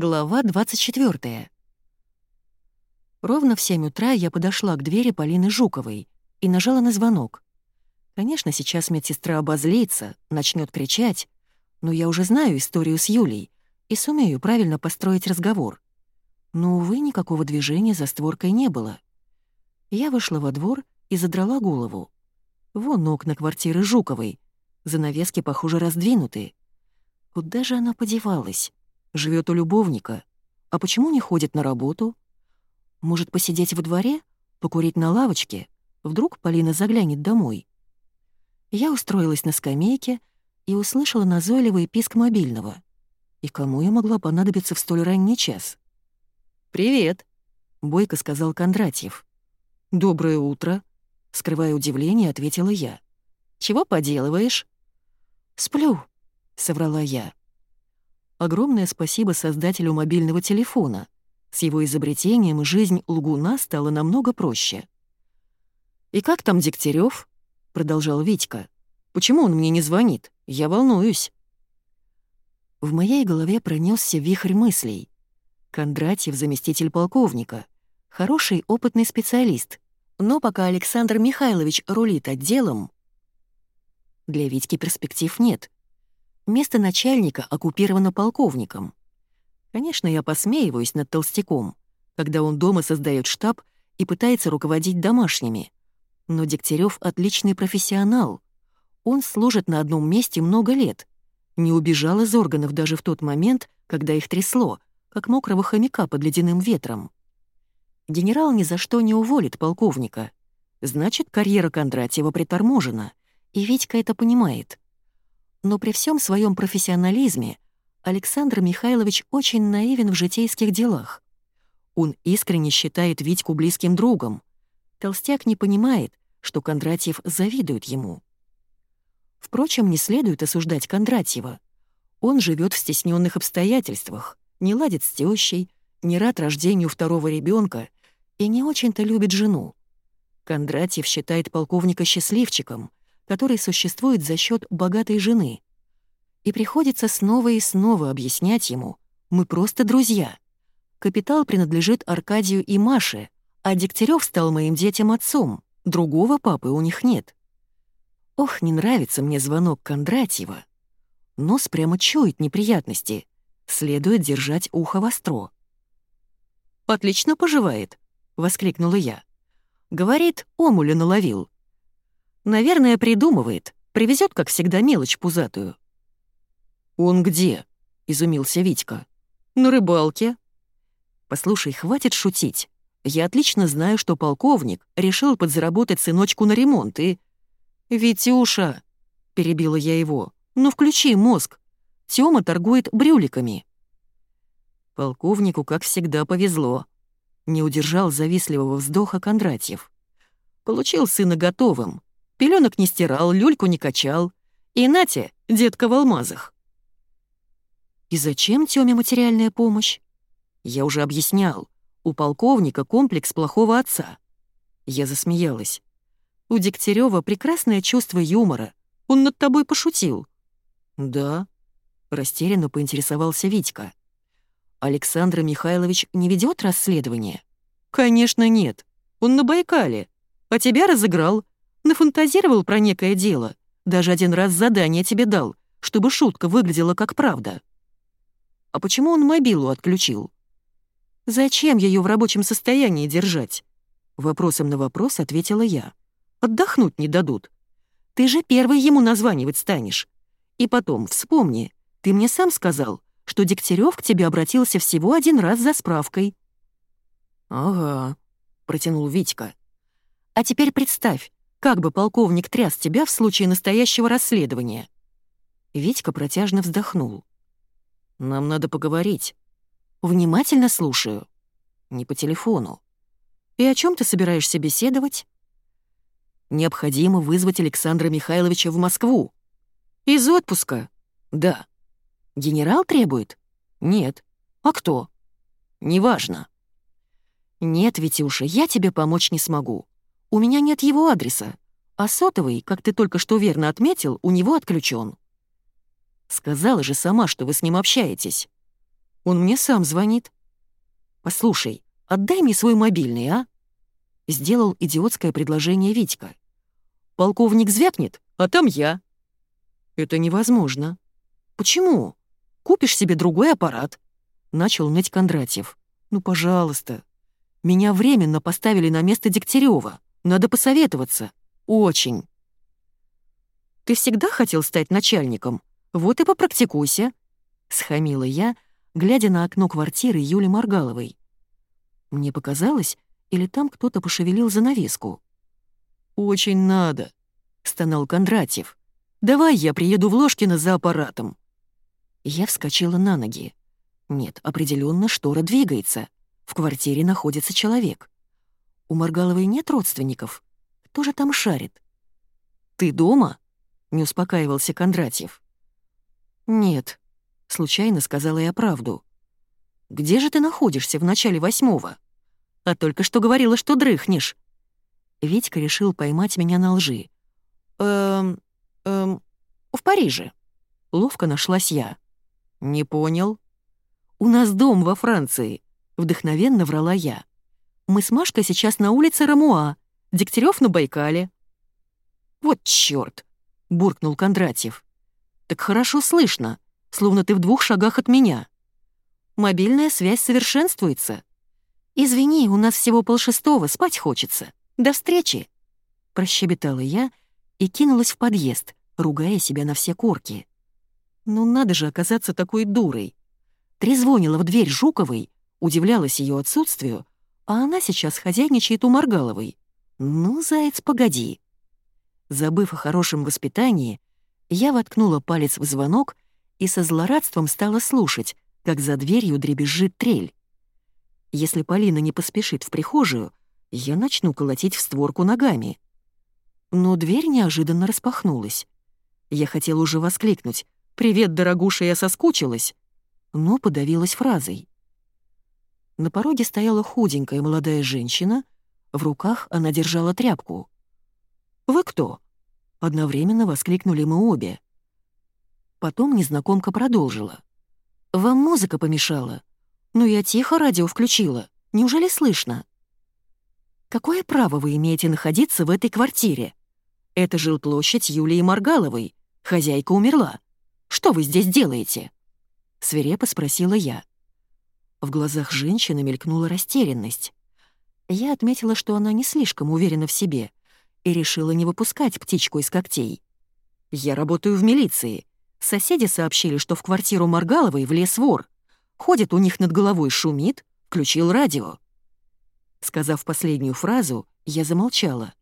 Глава 24. Ровно в 7 утра я подошла к двери Полины Жуковой и нажала на звонок. Конечно, сейчас медсестра обозлится, начнет кричать, но я уже знаю историю с Юлей и сумею правильно построить разговор. Но, увы, никакого движения за створкой не было. Я вышла во двор и задрала голову. Вон окна квартиры Жуковой, занавески, похоже, раздвинуты. Куда же она подевалась? Живет у любовника. А почему не ходит на работу? Может, посидеть во дворе? Покурить на лавочке? Вдруг Полина заглянет домой? Я устроилась на скамейке и услышала назойливый писк мобильного. И кому я могла понадобиться в столь ранний час? «Привет», — бойко сказал Кондратьев. «Доброе утро», — скрывая удивление, ответила я. «Чего поделываешь?» «Сплю», — соврала я. Огромное спасибо создателю мобильного телефона. С его изобретением жизнь лгуна стала намного проще. «И как там Дегтярев? продолжал Витька. «Почему он мне не звонит? Я волнуюсь». В моей голове пронесся вихрь мыслей. Кондратьев — заместитель полковника. Хороший, опытный специалист. Но пока Александр Михайлович рулит отделом, для Витьки перспектив нет — Место начальника оккупировано полковником. Конечно, я посмеиваюсь над толстяком, когда он дома создает штаб и пытается руководить домашними. Но Дегтярев отличный профессионал. Он служит на одном месте много лет. Не убежал из органов даже в тот момент, когда их трясло, как мокрого хомяка под ледяным ветром. Генерал ни за что не уволит полковника. Значит, карьера Кондратьева приторможена, и Витька это понимает. Но при всем своем профессионализме Александр Михайлович очень наивен в житейских делах. Он искренне считает Витьку близким другом. Толстяк не понимает, что Кондратьев завидует ему. Впрочем, не следует осуждать Кондратьева. Он живет в стесненных обстоятельствах, не ладит с тещей, не рад рождению второго ребенка и не очень-то любит жену. Кондратьев считает полковника счастливчиком, который существует за счет богатой жены. И приходится снова и снова объяснять ему, мы просто друзья. Капитал принадлежит Аркадию и Маше, а Дегтярев стал моим детям отцом, другого папы у них нет. Ох, не нравится мне звонок Кондратьева. Нос прямо чует неприятности. Следует держать ухо востро. «Отлично поживает», — воскликнула я. «Говорит, омуля наловил. Наверное, придумывает. Привезет, как всегда, мелочь пузатую. «Он где?» — изумился Витька. «На рыбалке». «Послушай, хватит шутить. Я отлично знаю, что полковник решил подзаработать сыночку на ремонт и...» «Витюша!» — перебила я его. «Ну включи мозг. Тёма торгует брюликами». Полковнику, как всегда, повезло. Не удержал завистливого вздоха Кондратьев. Получил сына готовым, Пеленок не стирал, люльку не качал. И нате, детка в алмазах. И зачем Тёме материальная помощь? Я уже объяснял. У полковника комплекс плохого отца. Я засмеялась. У Дегтярёва прекрасное чувство юмора. Он над тобой пошутил. Да. Растерянно поинтересовался Витька. Александр Михайлович не ведет расследование? Конечно, нет. Он на Байкале. А тебя разыграл, Нафантазировал про некое дело. Даже один раз задание тебе дал, чтобы шутка выглядела как правда. А почему он мобилу отключил? Зачем ее в рабочем состоянии держать? Вопросом на вопрос ответила я. Отдохнуть не дадут. Ты же первый ему названивать станешь. И потом, вспомни, ты мне сам сказал, что Дегтярев к тебе обратился всего один раз за справкой. «Ага», — протянул Витька. «А теперь представь, как бы полковник тряс тебя в случае настоящего расследования?» Витька протяжно вздохнул. «Нам надо поговорить. Внимательно слушаю. Не по телефону. И о чем ты собираешься беседовать?» «Необходимо вызвать Александра Михайловича в Москву». «Из отпуска?» «Да». «Генерал требует?» «Нет». «А кто?» «Неважно». «Нет, Витюша, я тебе помочь не смогу. У меня нет его адреса, а сотовый, как ты только что верно отметил, у него отключен. Сказала же сама, что вы с ним общаетесь. Он мне сам звонит. Послушай, отдай мне свой мобильный, а? Сделал идиотское предложение Витька. Полковник звякнет, а там я. Это невозможно. Почему? Купишь себе другой аппарат. Начал ныть Кондратьев. Ну, пожалуйста. Меня временно поставили на место Дегтярева. Надо посоветоваться. Очень. Ты всегда хотел стать начальником? Вот и попрактикуйся. Схамила я, глядя на окно квартиры Юли Маргаловой. Мне показалось, или там кто-то пошевелил занавеску. «Очень надо», — стонал Кондратьев. «Давай я приеду в Ложкино за аппаратом». Я вскочила на ноги. Нет, определенно штора двигается. В квартире находится человек. У Маргаловой нет родственников. Кто же там шарит? «Ты дома?» — не успокаивался Кондратьев. «Нет», — случайно сказала я правду. «Где же ты находишься в начале восьмого?» «А только что говорила, что дрыхнешь». Витька решил поймать меня на лжи. «Эм... эм... в Париже». Ловко нашлась я. «Не понял». «У нас дом во Франции», — вдохновенно врала я. «Мы с Машкой сейчас на улице Рамуа, Дегтярев на Байкале». «Вот чёрт!» — буркнул Кондратьев. «Так хорошо слышно, словно ты в двух шагах от меня. Мобильная связь совершенствуется. Извини, у нас всего полшестого, спать хочется. До встречи!» Прощебетала я и кинулась в подъезд, ругая себя на все корки. Ну надо же оказаться такой дурой. Трезвонила в дверь Жуковой, удивлялась ее отсутствию, а она сейчас хозяйничает у Маргаловой. Ну, заяц, погоди. Забыв о хорошем воспитании, я воткнула палец в звонок и со злорадством стала слушать, как за дверью дребезжит трель. Если Полина не поспешит в прихожую, я начну колотить в створку ногами. Но дверь неожиданно распахнулась. Я хотела уже воскликнуть «Привет, дорогуша, я соскучилась», но подавилась фразой. На пороге стояла худенькая молодая женщина, в руках она держала тряпку. «Вы кто?» — одновременно воскликнули мы обе. Потом незнакомка продолжила. «Вам музыка помешала? Ну я тихо радио включила. Неужели слышно?» «Какое право вы имеете находиться в этой квартире? Это жилплощадь Юлии Маргаловой. Хозяйка умерла. Что вы здесь делаете?» Свирепо спросила я. В глазах женщины мелькнула растерянность. Я отметила, что она не слишком уверена в себе — и решила не выпускать птичку из когтей. «Я работаю в милиции. Соседи сообщили, что в квартиру Маргаловой влез вор. Ходит у них над головой, шумит, включил радио». Сказав последнюю фразу, я замолчала.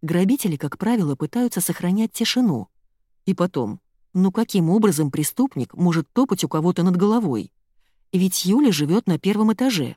Грабители, как правило, пытаются сохранять тишину. И потом, ну каким образом преступник может топать у кого-то над головой? Ведь Юля живет на первом этаже.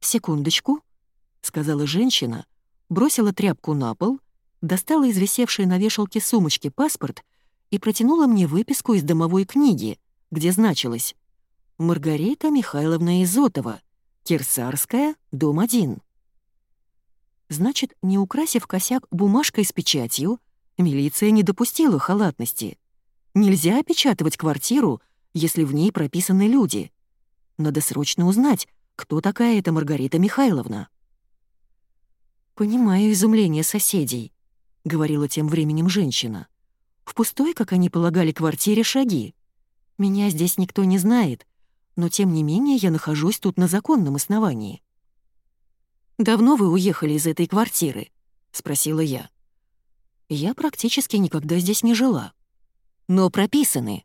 «Секундочку», — сказала женщина, бросила тряпку на пол, достала из висевшей на вешалке сумочки паспорт и протянула мне выписку из домовой книги, где значилось «Маргарита Михайловна Изотова, Кирсарская, дом 1». Значит, не украсив косяк бумажкой с печатью, милиция не допустила халатности. Нельзя опечатывать квартиру, если в ней прописаны люди. Надо срочно узнать, кто такая эта Маргарита Михайловна. «Понимаю изумление соседей», — говорила тем временем женщина. «В пустой, как они полагали, квартире шаги. Меня здесь никто не знает, но тем не менее я нахожусь тут на законном основании». «Давно вы уехали из этой квартиры?» — спросила я. «Я практически никогда здесь не жила. Но прописаны».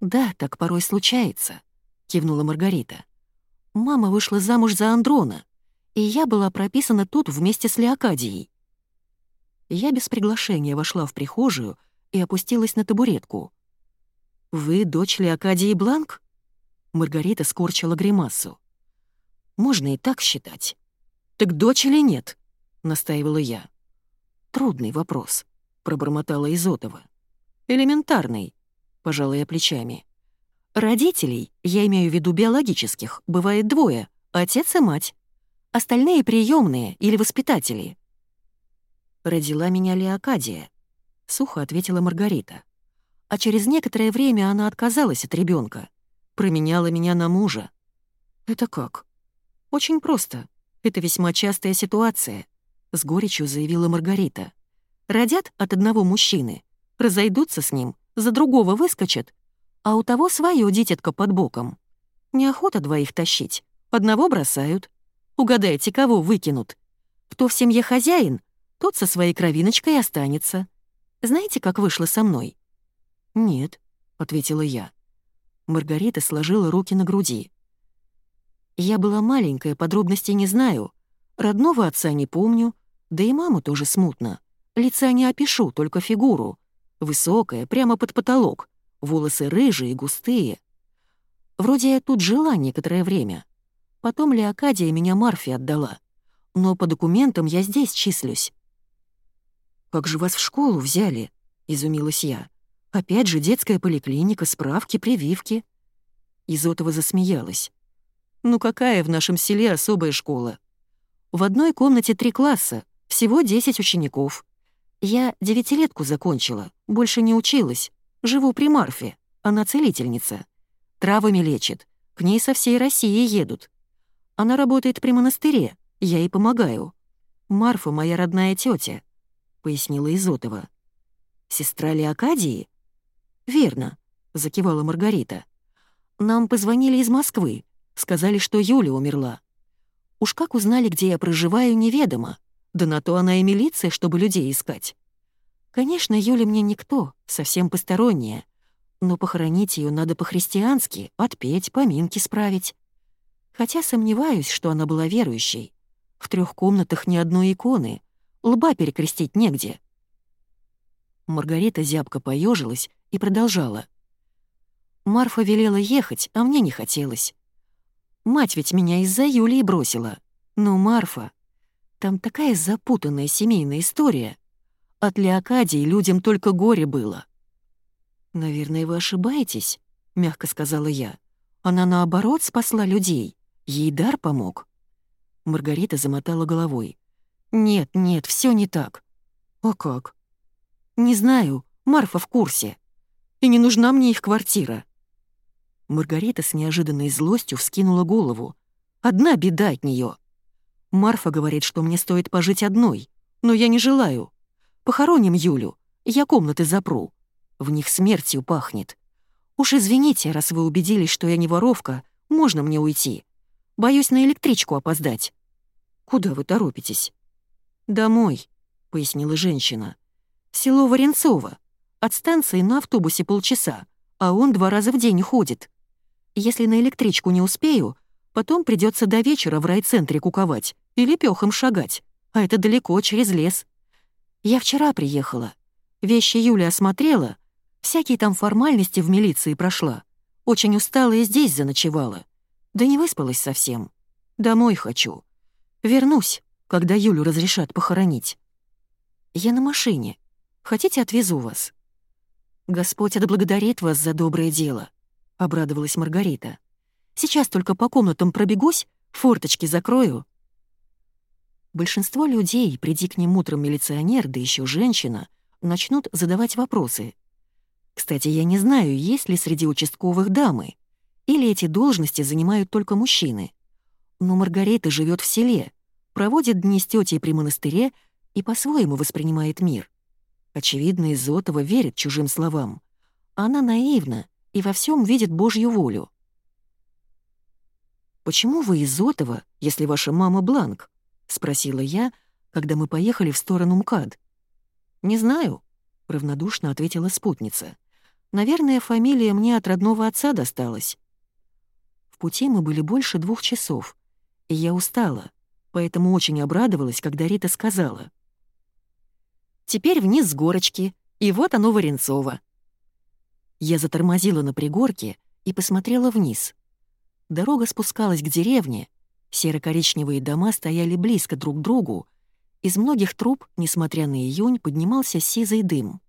«Да, так порой случается», — кивнула Маргарита. «Мама вышла замуж за Андрона, и я была прописана тут вместе с Леокадией. Я без приглашения вошла в прихожую и опустилась на табуретку. «Вы дочь Леокадии Бланк?» Маргарита скорчила гримасу. «Можно и так считать». «Так дочь или нет?» — настаивала я. «Трудный вопрос», — пробормотала Изотова. «Элементарный», — пожала я плечами. «Родителей, я имею в виду биологических, бывает двое — отец и мать. Остальные приемные или воспитатели. Родила меня Леокадия, сухо ответила Маргарита. А через некоторое время она отказалась от ребенка. променяла меня на мужа. Это как? Очень просто. Это весьма частая ситуация, с горечью заявила Маргарита. Родят от одного мужчины, разойдутся с ним, за другого выскочат, а у того свое дитятко под боком. Неохота двоих тащить, одного бросают. Угадайте, кого выкинут. Кто в семье хозяин, тот со своей кровиночкой останется. Знаете, как вышло со мной?» «Нет», — ответила я. Маргарита сложила руки на груди. «Я была маленькая, подробностей не знаю. Родного отца не помню, да и маму тоже смутно. Лица не опишу, только фигуру. Высокая, прямо под потолок, волосы рыжие, густые. Вроде я тут жила некоторое время. Потом Леокадия меня Марфе отдала. Но по документам я здесь числюсь. «Как же вас в школу взяли?» — изумилась я. «Опять же детская поликлиника, справки, прививки». Изотова засмеялась. «Ну какая в нашем селе особая школа? В одной комнате три класса, всего десять учеников. Я девятилетку закончила, больше не училась. Живу при Марфе, она целительница. Травами лечит, к ней со всей России едут. Она работает при монастыре, я ей помогаю. Марфа моя родная тетя, пояснила Изотова. Сестра Леокадии? Верно, закивала Маргарита. Нам позвонили из Москвы, сказали, что Юля умерла. Уж как узнали, где я проживаю, неведомо. Да на то она и милиция, чтобы людей искать. Конечно, Юля мне никто, совсем посторонняя. Но похоронить ее надо по-христиански, отпеть, поминки справить. Хотя сомневаюсь, что она была верующей. В трех комнатах ни одной иконы, лба перекрестить негде. Маргарита зябко поежилась и продолжала. Марфа велела ехать, а мне не хотелось. Мать ведь меня из-за Юлии бросила. Но Марфа... Там такая запутанная семейная история. От Леокадии людям только горе было. «Наверное, вы ошибаетесь», — мягко сказала я. «Она, наоборот, спасла людей. Ей дар помог». Маргарита замотала головой. «Нет, нет, все не так». «А как?» «Не знаю, Марфа в курсе. И не нужна мне их квартира». Маргарита с неожиданной злостью вскинула голову. «Одна беда от нее. Марфа говорит, что мне стоит пожить одной, но я не желаю. Похороним Юлю, я комнаты запру. В них смертью пахнет. Уж извините, раз вы убедились, что я не воровка, можно мне уйти. Боюсь на электричку опоздать. Куда вы торопитесь? Домой, пояснила женщина. Село Варенцово. От станции на автобусе полчаса, а он два раза в день ходит. Если на электричку не успею, Потом придется до вечера в райцентре куковать или пёхом шагать, а это далеко, через лес. Я вчера приехала. Вещи Юля осмотрела, всякие там формальности в милиции прошла. Очень устала и здесь заночевала. Да не выспалась совсем. Домой хочу. Вернусь, когда Юлю разрешат похоронить. Я на машине. Хотите, отвезу вас?» «Господь отблагодарит вас за доброе дело», — обрадовалась Маргарита. Сейчас только по комнатам пробегусь, форточки закрою». Большинство людей, приди к ним утром милиционер, да еще женщина, начнут задавать вопросы. Кстати, я не знаю, есть ли среди участковых дамы, или эти должности занимают только мужчины. Но Маргарита живет в селе, проводит дни с тетей при монастыре и по-своему воспринимает мир. Очевидно, Изотова верит чужим словам. Она наивна и во всем видит Божью волю. «Почему вы из Отова, если ваша мама Бланк?» — спросила я, когда мы поехали в сторону МКАД. «Не знаю», — равнодушно ответила спутница. «Наверное, фамилия мне от родного отца досталась». В пути мы были больше двух часов, и я устала, поэтому очень обрадовалась, когда Рита сказала. «Теперь вниз с горочки, и вот оно Варенцово». Я затормозила на пригорке и посмотрела вниз. Дорога спускалась к деревне, серо-коричневые дома стояли близко друг к другу, из многих труб, несмотря на июнь, поднимался сизый дым.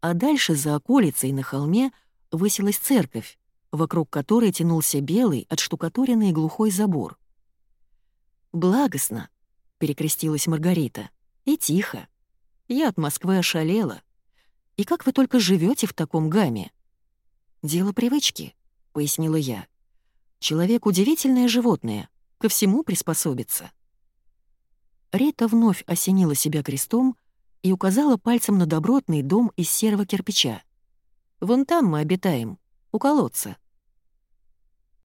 А дальше за околицей на холме высилась церковь, вокруг которой тянулся белый, отштукатуренный глухой забор. «Благостно», — перекрестилась Маргарита, — «и тихо. Я от Москвы ошалела. И как вы только живете в таком гамме?» «Дело привычки», — пояснила я. «Человек — удивительное животное, ко всему приспособится». Рита вновь осенила себя крестом и указала пальцем на добротный дом из серого кирпича. «Вон там мы обитаем, у колодца.